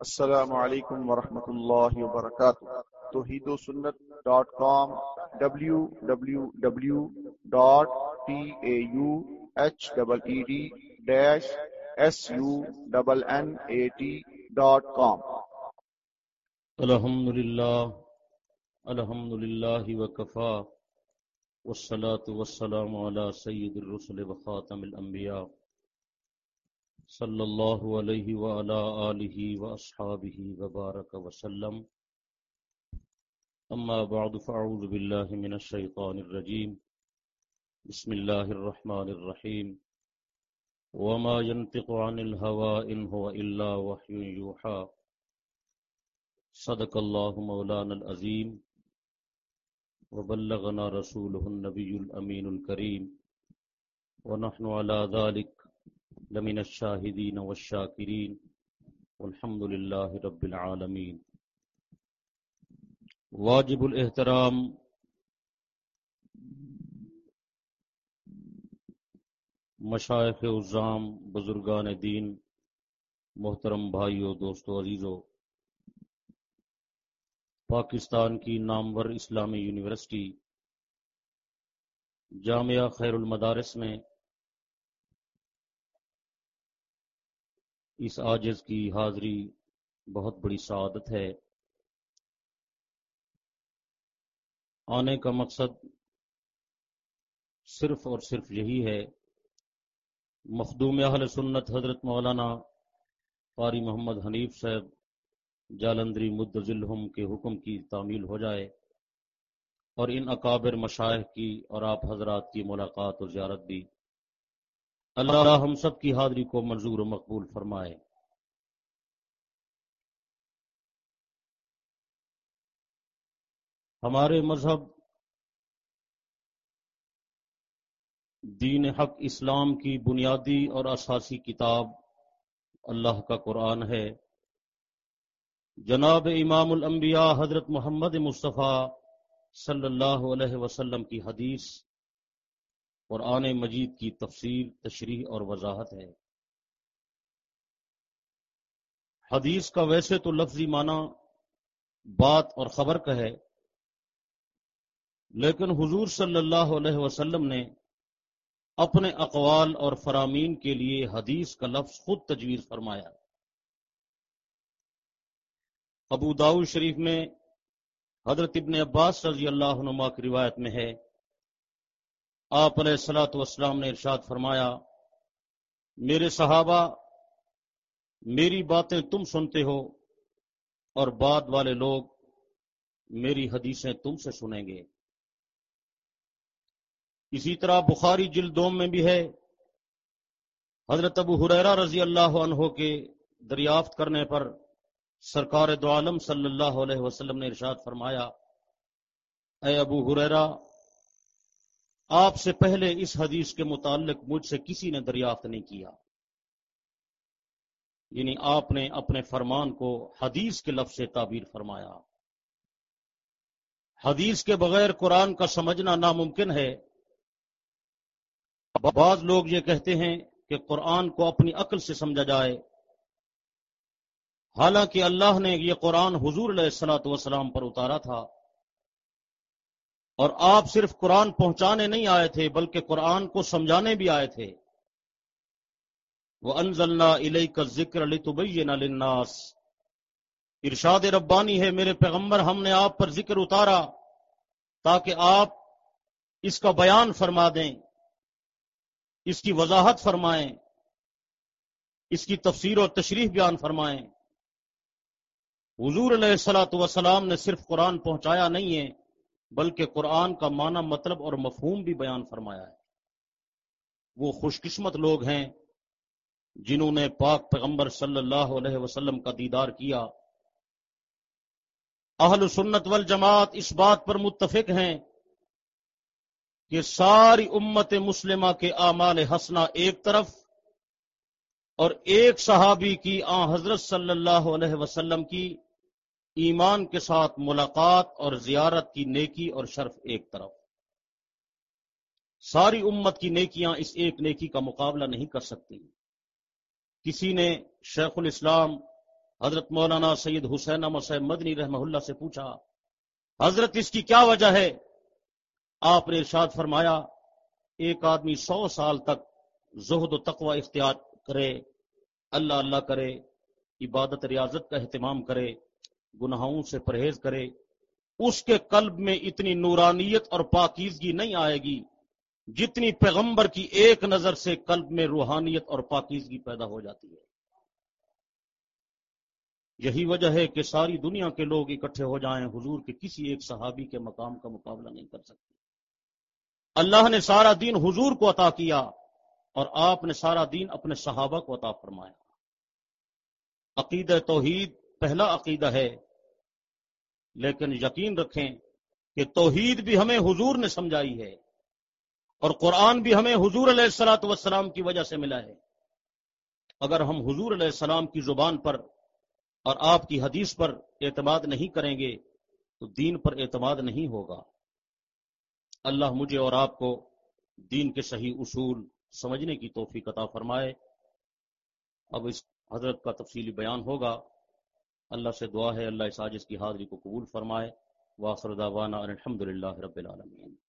السلام علیکم ورحمۃ اللہ وبرکاتہ۔ توحید و سنت dot com W W W dot T A U H double E D dash S U double N A T dot com الحمد للہ الحمد للہ وکفا والصلاة والسلام على سید الرسل وخاتم الانبیاء صلی اللہ علیہ وعلى آلہ واصحابہ وبارک وسلم. اما بعد، فاعوذ باللہ من الشیطان الرجیم. بسم اللہ الرحمن الرحیم. وما ينطق عن الهوى ان هو الا وحي يوحى صدق اللہ مولانا العظیم. وبلغنا رسوله النبي الأمين الكريم ونحن على ذلك لمن الشاهدين والشاكرين والحمد لله رب العالمين. واجب الاحترام مشائق عظام بزرگان دین، محترم بھائیو، دوستو، عزیزو، پاکستان کی نامور اسلامی یونیورسٹی جامعہ خیر المدارس میں اس آجز کی حاضری بہت بڑی سعادت ہے۔ آنے کا مقصد صرف اور صرف یہی ہے۔ مخدوم اہل سنت حضرت مولانا قاری محمد حنیف صاحب جالندری مدذلہم کے حکم کی تعمیل ہو جائے اور ان اکابر مشاہد کی اور آپ حضرات کی ملاقات اور زیارت بھی۔ اللہ ہم سب کی حاضری کو منظور و مقبول فرمائے۔ ہمارے مذہب دین حق اسلام کی بنیادی اور اساسی کتاب اللہ کا قرآن ہے۔ جناب امام الانبیاء حضرت محمد مصطفیٰ صلی اللہ علیہ وسلم کی حدیث اور مجید کی تفسیر تشریح اور وضاحت ہے۔ حدیث کا ویسے تو لفظی معنی بات اور خبر کا ہے، لیکن حضور صلی اللہ علیہ وسلم نے اپنے اقوال اور فرامین کے لیے حدیث کا لفظ خود تجویز فرمایا۔ ابو داؤ شریف میں حضرت ابن عباس رضی اللہ عنما کی روایت میں ہے آپ علیہ السلاۃ والسلام نے ارشاد فرمایا، میرے صحابہ، میری باتیں تم سنتے ہو اور بعد والے لوگ میری حدیثیں تم سے سنیں گے۔ اسی طرح بخاری جلدوم میں بھی ہے، حضرت ابو حریرہ رضی اللہ عنہ کے دریافت کرنے پر سرکار دو عالم صلی اللہ علیہ وسلم نے ارشاد فرمایا، اے ابو حریرا آپ سے پہلے اس حدیث کے متعلق مجھ سے کسی نے دریافت نہیں کیا۔ یعنی آپ نے اپنے فرمان کو حدیث کے لفظ سے تعبیر فرمایا۔ حدیث کے بغیر قرآن کا سمجھنا ناممکن ہے۔ بعض لوگ یہ کہتے ہیں کہ قرآن کو اپنی عقل سے سمجھا جائے۔ حالانکہ اللہ نے یہ قرآن حضور علیہ السلاۃ وسلام پر اتارا تھا۔ اور آپ صرف قرآن پہنچانے نہیں آئے تھے، بلکہ قرآن کو سمجھانے بھی آئے تھے۔ وہ انزلنا علیہ کا ذکر علی للناس۔ ارشاد ربانی ہے، میرے پیغمبر، ہم نے آپ پر ذکر اتارا تاکہ آپ اس کا بیان فرما دیں، اس کی وضاحت فرمائیں، اس کی تفسیر اور تشریح بیان فرمائیں۔ حضور علیہ السلاۃ وسلام نے صرف قرآن پہنچایا نہیں ہے بلکہ قرآن کا معنی مطلب اور مفہوم بھی بیان فرمایا ہے۔ وہ خوش قسمت لوگ ہیں جنہوں نے پاک پیغمبر صلی اللہ علیہ وسلم کا دیدار کیا۔ اہل سنت والجماعت اس بات پر متفق ہیں کہ ساری امت مسلمہ کے اعمال حسنہ ایک طرف اور ایک صحابی کی آ حضرت صلی اللہ علیہ وسلم کی ایمان کے ساتھ ملاقات اور زیارت کی نیکی اور شرف ایک طرف۔ ساری امت کی نیکیاں اس ایک نیکی کا مقابلہ نہیں کر سکتی۔ کسی نے شیخ الاسلام حضرت مولانا سید حسین مسیب مدنی رحمہ اللہ سے پوچھا، حضرت اس کی کیا وجہ ہے؟ آپ نے ارشاد فرمایا، ایک آدمی سو سال تک زہد و تقوی اختیار کرے، اللہ اللہ کرے، عبادت ریاضت کا اہتمام کرے گناہوں سے پرہیز کرے، اس کے قلب میں اتنی نورانیت اور پاکیزگی نہیں آئے گی جتنی پیغمبر کی ایک نظر سے قلب میں روحانیت اور پاکیزگی پیدا ہو جاتی ہے۔ یہی وجہ ہے کہ ساری دنیا کے لوگ اکٹھے ہو جائیں، حضور کے کسی ایک صحابی کے مقام کا مقابلہ نہیں کر سکتے۔ اللہ نے سارا دین حضور کو عطا کیا اور آپ نے سارا دین اپنے صحابہ کو عطا فرمایا۔ عقیدہ توحید پہلا عقیدہ ہے۔ لیکن یقین رکھیں کہ توحید بھی ہمیں حضور نے سمجھائی ہے اور قرآن بھی ہمیں حضور علیہ السلاۃ والسلام کی وجہ سے ملا ہے۔ اگر ہم حضور علیہ السلام کی زبان پر اور آپ کی حدیث پر اعتماد نہیں کریں گے تو دین پر اعتماد نہیں ہوگا۔ اللہ مجھے اور آپ کو دین کے صحیح اصول سمجھنے کی توفیق عطا فرمائے۔ اب اس حضرت کا تفصیلی بیان ہوگا۔ اللہ سے دعا ہے، اللہ ساجس کی حاضری کو قبول فرمائے۔ واخر دعوانا الحمد للہ رب العالمین۔